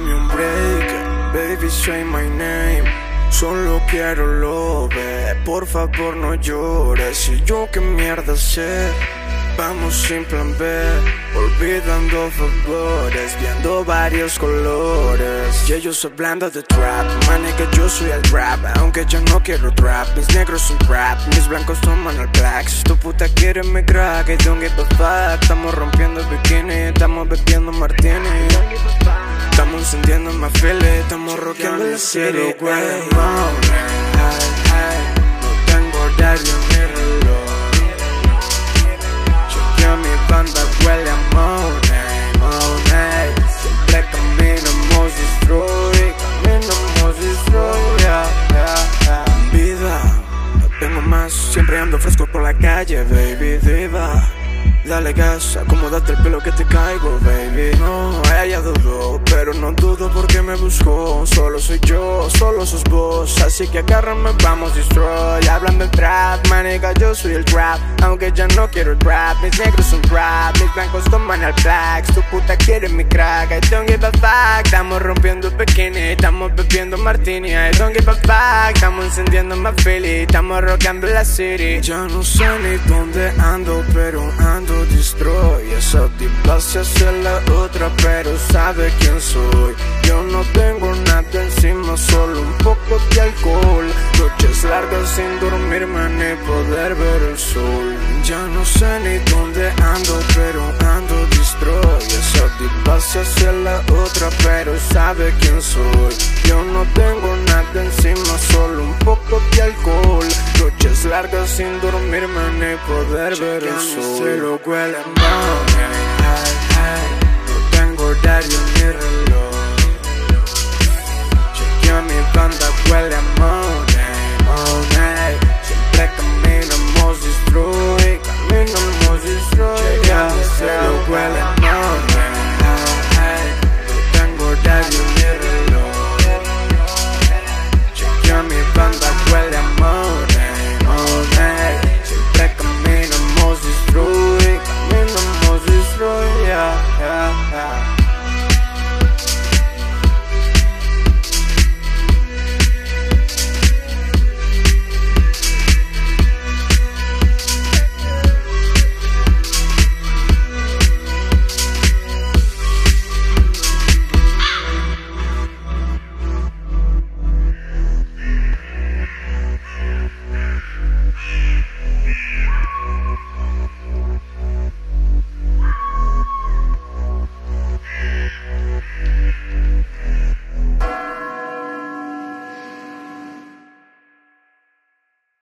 Baby, say my name. Solo quiero lo ve. Por favor, no llores. Y yo qué mierda sé. Vamos sin plan B, olvidando favores, viendo varios colores. Y ellos hablando de trap, man, que yo soy el rap. Aunque yo no quiero trap, mis negros son rap, mis blancos toman el black. Si tu puta quiere mi crack, I don't give a fuck. Estamos rompiendo la city. No tengo horario ni reloj. Chequeo mi banda, huele a money, money. Siempre caminamos destroy, caminamos destroy, yeah, yeah, yeah. Vida, no tengo más, siempre ando fresco por la calle, baby, diva. Dale gas, acomódate el pelo que te caigo, baby pero no dudo porque me buscó. Solo soy yo, solo sos vos. Así que agárrame, vamos destroy. Hablando del trap, maniga, yo soy el trap. Aunque ya no quiero rap Mis negros son rap, mis blancos toman al black Tu puta quiere mi crack, I don't give a fuck. Estamos rompiendo bikini, estamos bebiendo martini. I don't give a fuck. Estamos encendiendo más Philly, estamos rockando la city. Ya no sé ni dónde ando, pero ando destroy. Esa tipa se hace la otra pero sabe quién soy. Yo no tengo nada encima, solo un poco de alcohol. Noches largas sin dormirme ni poder ver el sol. Ya no sé ni dónde ando pero ando destroy. Esa tipa se hace la otra pero sabe quién soy. Yo no tengo nada encima, solo un poco de alcohol. Noches largas sin dormirme ni poder ver el sol Se lo huele quiero